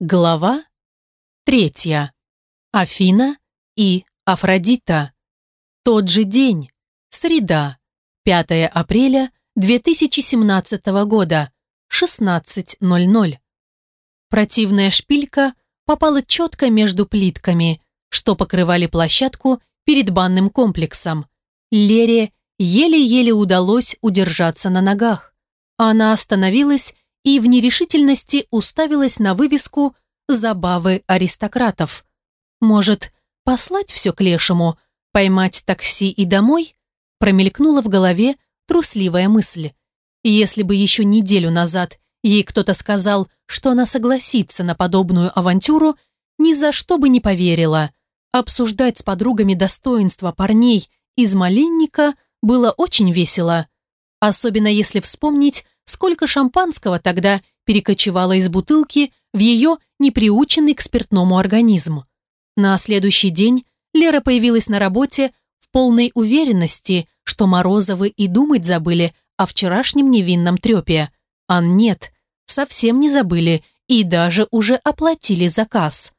Глава третья. Афина и Афродита. Тот же день. Среда. 5 апреля 2017 года. 16.00. Противная шпилька попала четко между плитками, что покрывали площадку перед банным комплексом. Лере еле-еле удалось удержаться на ногах. Она остановилась и в нерешительности уставилась на вывеску «Забавы аристократов». Может, послать все к лешему, поймать такси и домой? Промелькнула в голове трусливая мысль. Если бы еще неделю назад ей кто-то сказал, что она согласится на подобную авантюру, ни за что бы не поверила. Обсуждать с подругами достоинства парней из малинника было очень весело. Особенно если вспомнить, сколько шампанского тогда перекочевало из бутылки в ее неприученный к спиртному организм. На следующий день Лера появилась на работе в полной уверенности, что Морозовы и думать забыли о вчерашнем невинном трепе. А нет, совсем не забыли и даже уже оплатили заказ.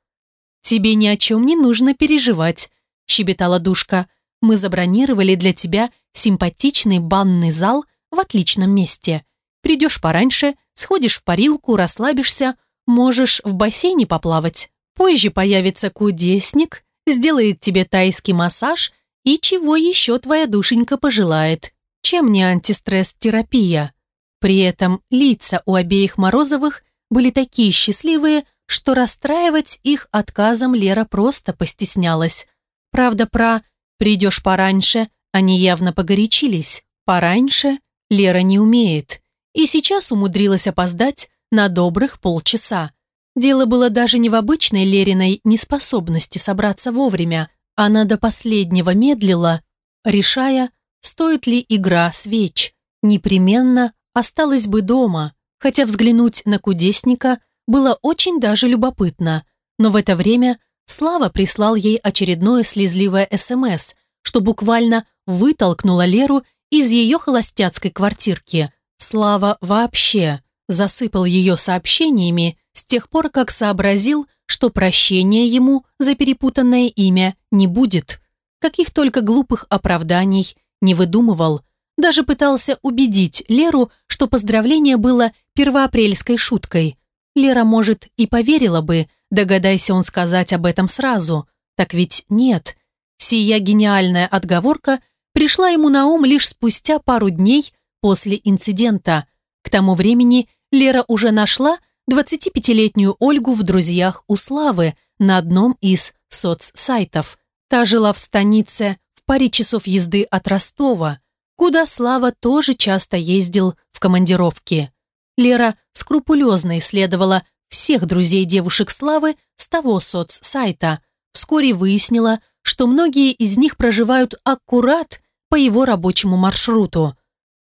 «Тебе ни о чем не нужно переживать», – щебетала душка. «Мы забронировали для тебя симпатичный банный зал в отличном месте. Придешь пораньше, сходишь в парилку, расслабишься, можешь в бассейне поплавать. Позже появится кудесник, сделает тебе тайский массаж и чего еще твоя душенька пожелает. Чем не антистресс-терапия? При этом лица у обеих Морозовых были такие счастливые, что расстраивать их отказом Лера просто постеснялась. Правда, про «придешь пораньше» они явно погорячились. Пораньше Лера не умеет и сейчас умудрилась опоздать на добрых полчаса. Дело было даже не в обычной Лериной неспособности собраться вовремя. Она до последнего медлила, решая, стоит ли игра свеч. Непременно осталась бы дома, хотя взглянуть на кудесника было очень даже любопытно. Но в это время Слава прислал ей очередное слезливое СМС, что буквально вытолкнуло Леру из ее холостяцкой квартирки – Слава вообще засыпал ее сообщениями с тех пор, как сообразил, что прощения ему за перепутанное имя не будет. Каких только глупых оправданий не выдумывал. Даже пытался убедить Леру, что поздравление было первоапрельской шуткой. Лера, может, и поверила бы, догадайся он сказать об этом сразу. Так ведь нет. Сия гениальная отговорка пришла ему на ум лишь спустя пару дней после инцидента. К тому времени Лера уже нашла 25-летнюю Ольгу в друзьях у Славы на одном из соцсайтов. Та жила в станице в паре часов езды от Ростова, куда Слава тоже часто ездил в командировки. Лера скрупулезно исследовала всех друзей девушек Славы с того соцсайта. Вскоре выяснила, что многие из них проживают аккурат по его рабочему маршруту.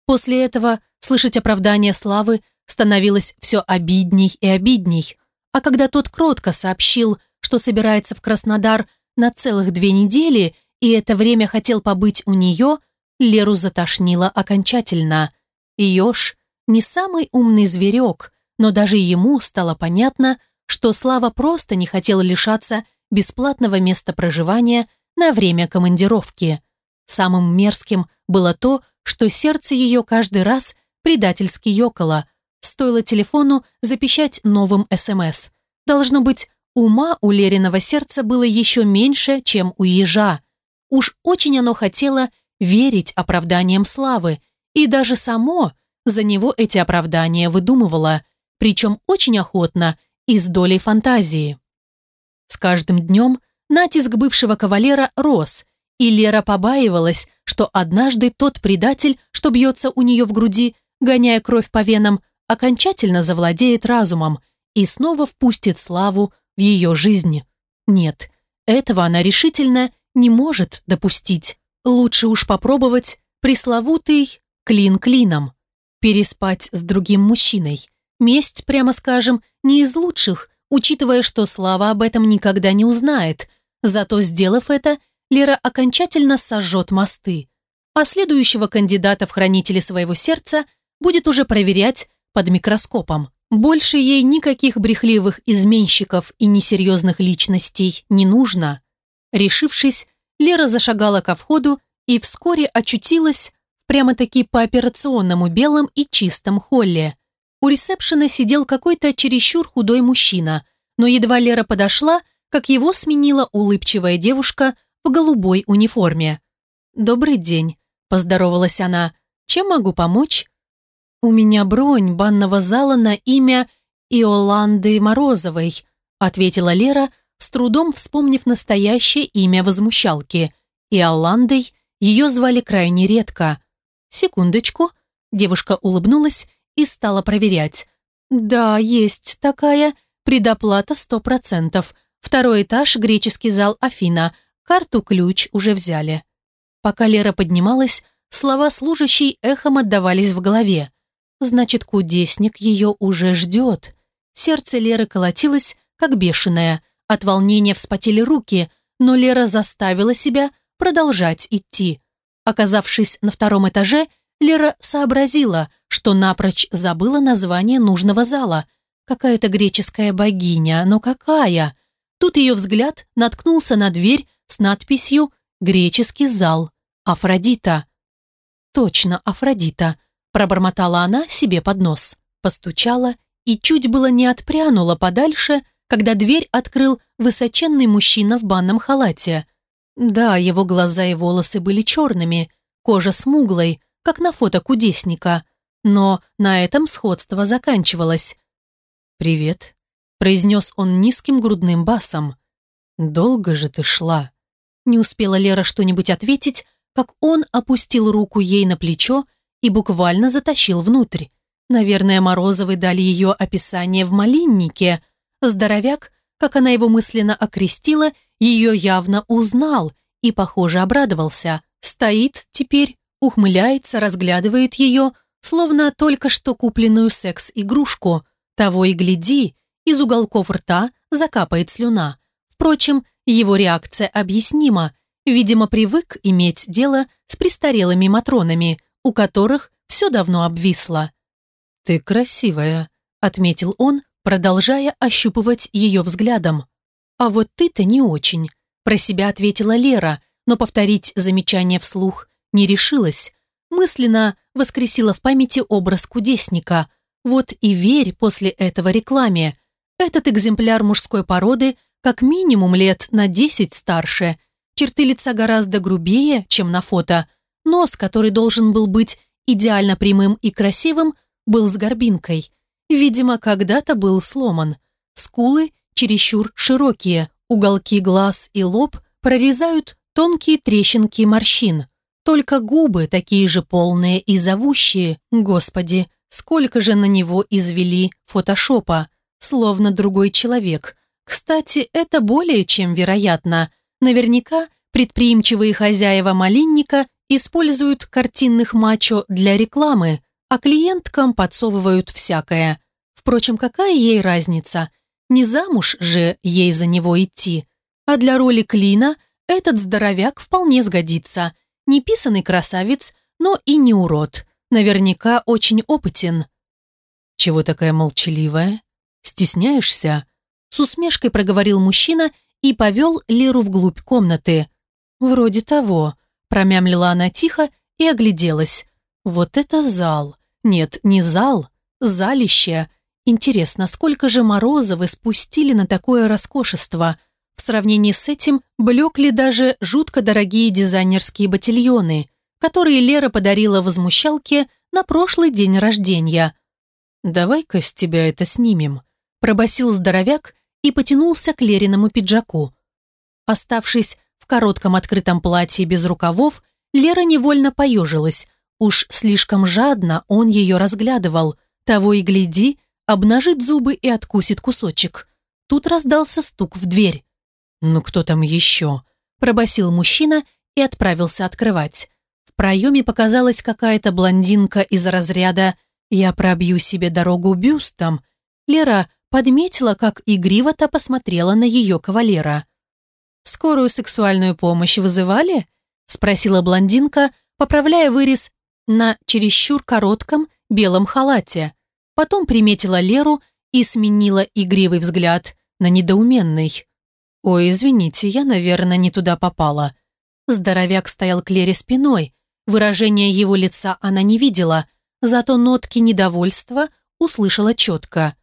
После этого слышать оправдание Славы становилось все обидней и обидней. А когда тот кротко сообщил, что собирается в Краснодар на целых две недели и это время хотел побыть у нее, Леру затошнило окончательно. Еж не самый умный зверек, но даже ему стало понятно, что Слава просто не хотел лишаться бесплатного места проживания на время командировки. Самым мерзким было то, что сердце ее каждый раз предательски ёкало. Стоило телефону запищать новым СМС. Должно быть, ума у Лериного сердца было еще меньше, чем у ежа. Уж очень оно хотело верить оправданиям славы, и даже само за него эти оправдания выдумывало, причем очень охотно и с долей фантазии. С каждым днем натиск бывшего кавалера рос, и Лера побаивалась, что однажды тот предатель, что бьется у нее в груди, гоняя кровь по венам, окончательно завладеет разумом и снова впустит славу в ее жизнь. Нет, этого она решительно не может допустить. Лучше уж попробовать пресловутый клин клином. Переспать с другим мужчиной. Месть, прямо скажем, не из лучших, учитывая, что Слава об этом никогда не узнает. Зато, сделав это, Лера окончательно сожжет мосты, а следующего кандидата в хранители своего сердца будет уже проверять под микроскопом. Больше ей никаких брехливых изменщиков и несерьезных личностей не нужно. Решившись, Лера зашагала ко входу и вскоре очутилась прямо-таки по операционному белом и чистом холле. У ресепшена сидел какой-то чересчур худой мужчина, но едва Лера подошла, как его сменила улыбчивая девушка в голубой униформе. «Добрый день», – поздоровалась она. «Чем могу помочь?» «У меня бронь банного зала на имя Иоланды Морозовой», – ответила Лера, с трудом вспомнив настоящее имя возмущалки. Иоландой ее звали крайне редко. «Секундочку», – девушка улыбнулась и стала проверять. «Да, есть такая. Предоплата сто процентов. Второй этаж, греческий зал Афина. Карту-ключ уже взяли». Пока Лера поднималась, слова служащей эхом отдавались в голове. Значит, кудесник ее уже ждет. Сердце Леры колотилось, как бешеное. От волнения вспотели руки, но Лера заставила себя продолжать идти. Оказавшись на втором этаже, Лера сообразила, что напрочь забыла название нужного зала. Какая-то греческая богиня, но какая? Тут ее взгляд наткнулся на дверь с надписью «Греческий зал». Афродита. Точно, Афродита, пробормотала она себе под нос, постучала и чуть было не отпрянула подальше, когда дверь открыл высоченный мужчина в банном халате. Да, его глаза и волосы были черными, кожа смуглой, как на фото кудесника, но на этом сходство заканчивалось. «Привет», – произнес он низким грудным басом. «Долго же ты шла?» Не успела Лера что-нибудь ответить, как он опустил руку ей на плечо и буквально затащил внутрь. Наверное, Морозовы дали ее описание в малиннике. Здоровяк, как она его мысленно окрестила, ее явно узнал и, похоже, обрадовался. Стоит теперь, ухмыляется, разглядывает ее, словно только что купленную секс-игрушку. Того и гляди, из уголков рта закапает слюна. Впрочем, его реакция объяснима. Видимо, привык иметь дело с престарелыми матронами, у которых все давно обвисло. «Ты красивая», — отметил он, продолжая ощупывать ее взглядом. «А вот ты-то не очень», — про себя ответила Лера, но повторить замечание вслух не решилась. Мысленно воскресила в памяти образ кудесника. Вот и верь после этого рекламе. Этот экземпляр мужской породы как минимум лет на десять старше — Черты лица гораздо грубее, чем на фото. Нос, который должен был быть идеально прямым и красивым, был с горбинкой. Видимо, когда-то был сломан. Скулы чересчур широкие, уголки глаз и лоб прорезают тонкие трещинки морщин. Только губы такие же полные и зовущие. Господи, сколько же на него извели фотошопа. Словно другой человек. Кстати, это более чем вероятно – Наверняка предприимчивые хозяева малинника используют картинных мачо для рекламы, а клиенткам подсовывают всякое. Впрочем, какая ей разница? Не замуж же ей за него идти. А для роли Клина этот здоровяк вполне сгодится. Не писанный красавец, но и не урод. Наверняка очень опытен. «Чего такая молчаливая? Стесняешься?» С усмешкой проговорил мужчина и повел Леру вглубь комнаты. «Вроде того», – промямлила она тихо и огляделась. «Вот это зал! Нет, не зал, залище! Интересно, сколько же Морозовы спустили на такое роскошество?» В сравнении с этим блекли даже жутко дорогие дизайнерские ботильоны, которые Лера подарила возмущалке на прошлый день рождения. «Давай-ка с тебя это снимем», – пробасил здоровяк и потянулся к Лериному пиджаку. Оставшись в коротком открытом платье без рукавов, Лера невольно поежилась. Уж слишком жадно он ее разглядывал. Того и гляди, обнажит зубы и откусит кусочек. Тут раздался стук в дверь. «Ну кто там еще?» – пробасил мужчина и отправился открывать. В проеме показалась какая-то блондинка из разряда «Я пробью себе дорогу бюстом». Лера подметила, как игриво-то посмотрела на ее кавалера. «Скорую сексуальную помощь вызывали?» – спросила блондинка, поправляя вырез на чересчур коротком белом халате. потом приметила Леру и сменила игривый взгляд на недоуменный. «Ой, извините, я, наверное, не туда попала». Здоровяк стоял к Лере спиной. Выражение его лица она не видела, зато нотки недовольства услышала четко.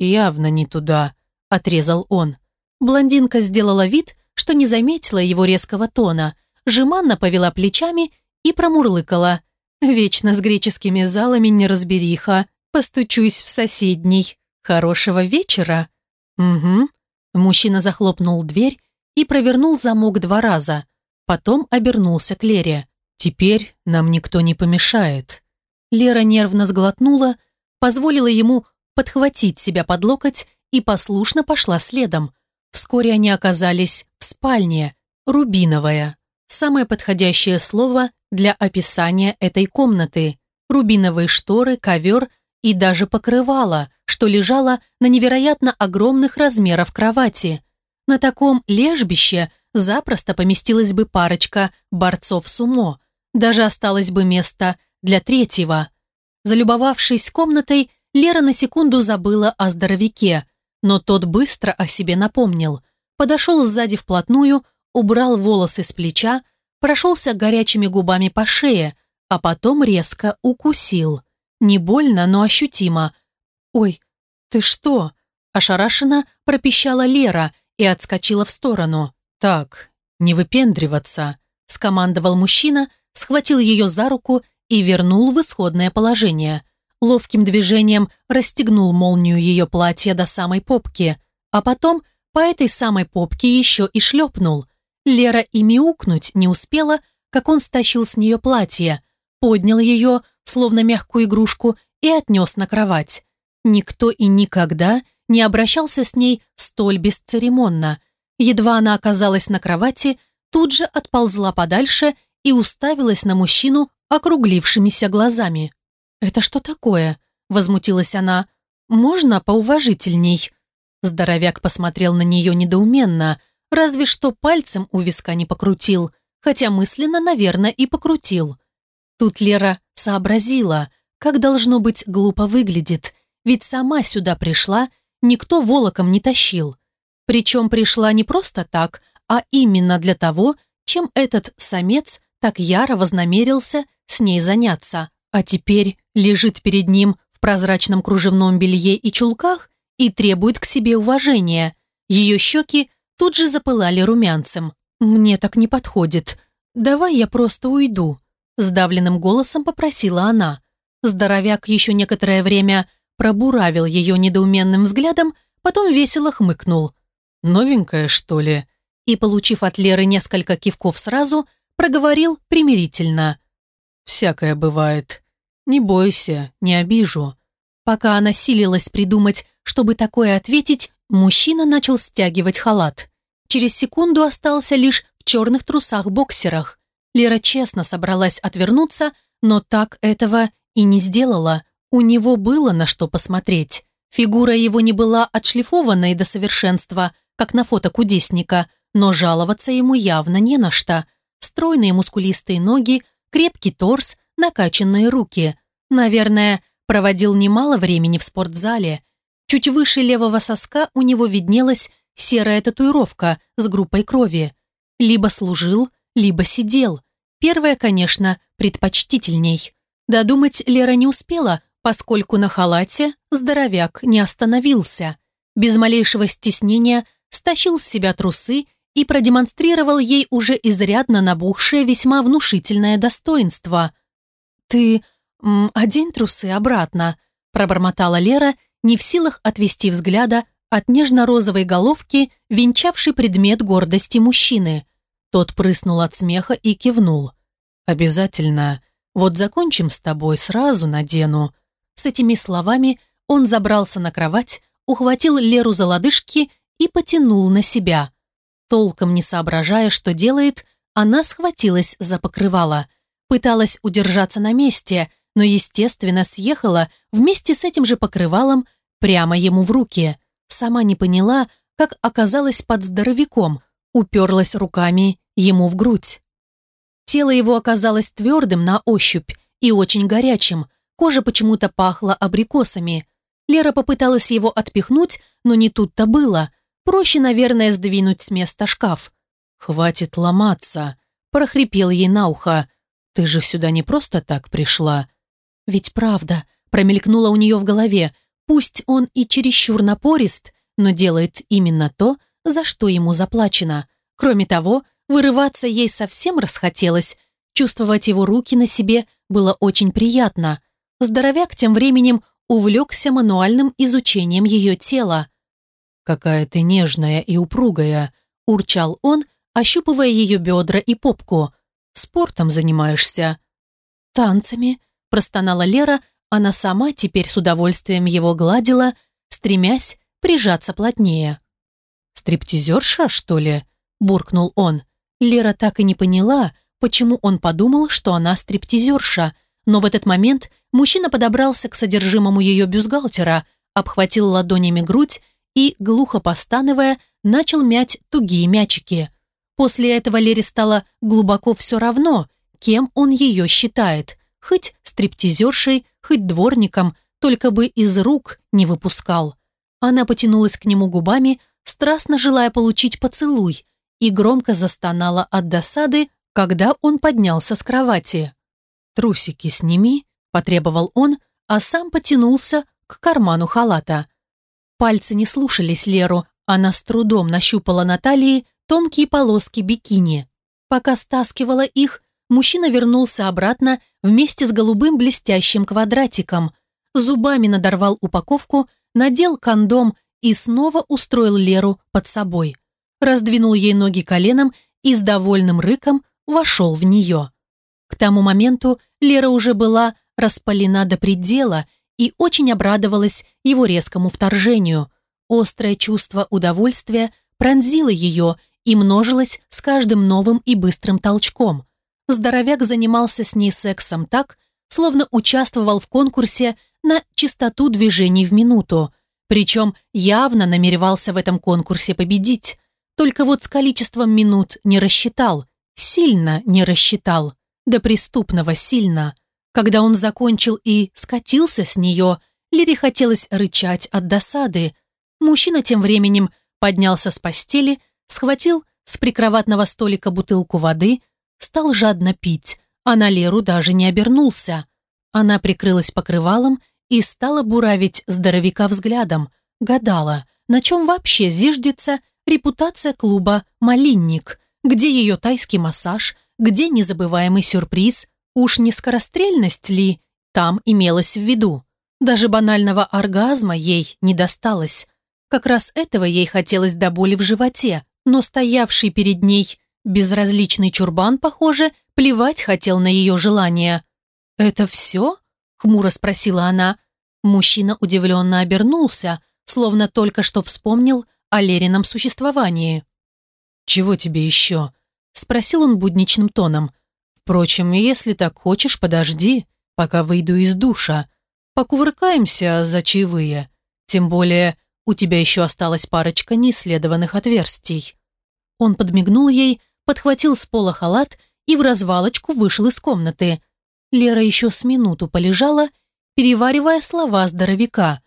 «Явно не туда», — отрезал он. Блондинка сделала вид, что не заметила его резкого тона, жеманно повела плечами и промурлыкала. «Вечно с греческими залами неразбериха. Постучусь в соседний. Хорошего вечера». «Угу». Мужчина захлопнул дверь и провернул замок два раза. Потом обернулся к Лере. «Теперь нам никто не помешает». Лера нервно сглотнула, позволила ему подхватить себя под локоть и послушно пошла следом. Вскоре они оказались в спальне, рубиновая. Самое подходящее слово для описания этой комнаты. Рубиновые шторы, ковер и даже покрывало, что лежало на невероятно огромных размеров кровати. На таком лежбище запросто поместилась бы парочка борцов сумо. Даже осталось бы место для третьего. Залюбовавшись комнатой, Лера на секунду забыла о здоровяке, но тот быстро о себе напомнил. Подошел сзади вплотную, убрал волосы с плеча, прошелся горячими губами по шее, а потом резко укусил. Не больно, но ощутимо. «Ой, ты что?» – ошарашенно пропищала Лера и отскочила в сторону. «Так, не выпендриваться», – скомандовал мужчина, схватил ее за руку и вернул в исходное положение. Ловким движением расстегнул молнию ее платья до самой попки, а потом по этой самой попке еще и шлепнул. Лера и мяукнуть не успела, как он стащил с нее платье, поднял ее, словно мягкую игрушку, и отнес на кровать. Никто и никогда не обращался с ней столь бесцеремонно. Едва она оказалась на кровати, тут же отползла подальше и уставилась на мужчину округлившимися глазами. «Это что такое?» – возмутилась она. «Можно поуважительней?» Здоровяк посмотрел на нее недоуменно, разве что пальцем у виска не покрутил, хотя мысленно, наверное, и покрутил. Тут Лера сообразила, как должно быть глупо выглядит, ведь сама сюда пришла, никто волоком не тащил. Причем пришла не просто так, а именно для того, чем этот самец так яро вознамерился с ней заняться, а теперь лежит перед ним в прозрачном кружевном белье и чулках и требует к себе уважения. Ее щеки тут же запылали румянцем. «Мне так не подходит. Давай я просто уйду», – сдавленным голосом попросила она. Здоровяк еще некоторое время пробуравил ее недоуменным взглядом, потом весело хмыкнул. «Новенькая, что ли?» И, получив от Леры несколько кивков сразу, проговорил примирительно. «Всякое бывает. Не бойся, не обижу». Пока она силилась придумать, чтобы такое ответить, мужчина начал стягивать халат. Через секунду остался лишь в черных трусах-боксерах. Лера честно собралась отвернуться, но так этого и не сделала. У него было на что посмотреть. Фигура его не была отшлифованной до совершенства, как на фото кудесника, но жаловаться ему явно не на что – стройные мускулистые ноги, крепкий торс, накачанные руки. Наверное, проводил немало времени в спортзале. Чуть выше левого соска у него виднелась серая татуировка с группой крови. Либо служил, либо сидел. Первое, конечно, предпочтительней. Додумать Лера не успела, поскольку на халате здоровяк не остановился. Без малейшего стеснения стащил с себя трусы и продемонстрировал ей уже изрядно набухшее весьма внушительное достоинство. «Ты одень трусы обратно», – пробормотала Лера, не в силах отвести взгляда от нежно-розовой головки, венчавшей предмет гордости мужчины. Тот прыснул от смеха и кивнул. «Обязательно. Вот закончим с тобой, сразу надену». С этими словами он забрался на кровать, ухватил Леру за лодыжки и потянул на себя – Толком не соображая, что делает, она схватилась за покрывало. Пыталась удержаться на месте, но, естественно, съехала вместе с этим же покрывалом прямо ему в руки. Сама не поняла, как оказалась под здоровяком, уперлась руками ему в грудь. Тело его оказалось твердым на ощупь и очень горячим. Кожа почему-то пахла абрикосами. Лера попыталась его отпихнуть, но не тут-то было. Проще, наверное, сдвинуть с места шкаф. «Хватит ломаться», – прохрипел ей на ухо. «Ты же сюда не просто так пришла». «Ведь правда», – промелькнуло у нее в голове. «Пусть он и чересчур напорист, но делает именно то, за что ему заплачено. Кроме того, вырываться ей совсем расхотелось. Чувствовать его руки на себе было очень приятно. Здоровяк тем временем увлекся мануальным изучением ее тела. «Какая ты нежная и упругая», – урчал он, ощупывая ее бедра и попку. «Спортом занимаешься?» «Танцами», – простонала Лера, она сама теперь с удовольствием его гладила, стремясь прижаться плотнее. «Стриптизерша, что ли?» – буркнул он. Лера так и не поняла, почему он подумал, что она стриптизерша, но в этот момент мужчина подобрался к содержимому ее бюстгальтера, обхватил ладонями грудь и, глухо постановая, начал мять тугие мячики. После этого Лере стало глубоко все равно, кем он ее считает, хоть стриптизершей, хоть дворником, только бы из рук не выпускал. Она потянулась к нему губами, страстно желая получить поцелуй, и громко застонала от досады, когда он поднялся с кровати. «Трусики сними», – потребовал он, а сам потянулся к карману халата. Пальцы не слушались Леру, она с трудом нащупала на талии тонкие полоски бикини. Пока стаскивала их, мужчина вернулся обратно вместе с голубым блестящим квадратиком, зубами надорвал упаковку – надел кондом и снова устроил Леру под собой. Раздвинул ей ноги коленом и с довольным рыком вошел в нее. К тому моменту Лера уже была распалена до предела и очень обрадовалась его резкому вторжению. Острое чувство удовольствия пронзило ее и множилось с каждым новым и быстрым толчком. Здоровяк занимался с ней сексом так, словно участвовал в конкурсе на частоту движений в минуту. Причем явно намеревался в этом конкурсе победить. Только вот с количеством минут не рассчитал. Сильно не рассчитал. До преступного сильно. Когда он закончил и скатился с нее, Лире хотелось рычать от досады. Мужчина тем временем поднялся с постели, схватил с прикроватного столика бутылку воды, стал жадно пить, а на Леру даже не обернулся. Она прикрылась покрывалом и стала буравить здоровяка взглядом, гадала, на чем вообще зиждется репутация клуба «Малинник», где ее тайский массаж, где незабываемый сюрприз, уж не скорострельность ли там имелось в виду. Даже банального оргазма ей не досталось. Как раз этого ей хотелось до боли в животе, но стоявший перед ней безразличный чурбан, похоже, плевать хотел на ее желание. «Это все?» хмуро спросила она. Мужчина удивленно обернулся, словно только что вспомнил о Лерином существовании. «Чего тебе еще?» – спросил он будничным тоном. «Впрочем, если так хочешь, подожди, пока выйду из душа. Покувыркаемся за чаевые. Тем более, у тебя еще осталась парочка неисследованных отверстий». Он подмигнул ей, подхватил с пола халат и в развалочку вышел из комнаты. Лера еще с минуту полежала, переваривая слова здоровяка.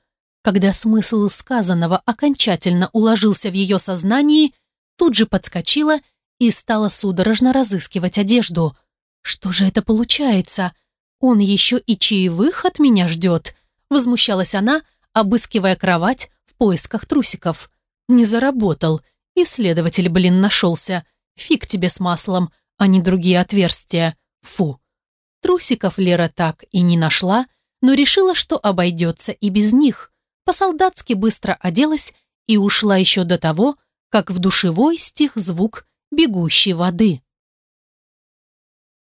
Когда смысл сказанного окончательно уложился в ее сознании, тут же подскочила и стала судорожно разыскивать одежду. «Что же это получается? Он еще и чаевых от меня ждет?» Возмущалась она, обыскивая кровать в поисках трусиков. «Не заработал. Исследователь, блин, нашелся. Фиг тебе с маслом, а не другие отверстия. Фу!» Трусиков Лера так и не нашла, но решила, что обойдется и без них. По-солдатски быстро оделась и ушла еще до того, как в душевой стих звук бегущей воды.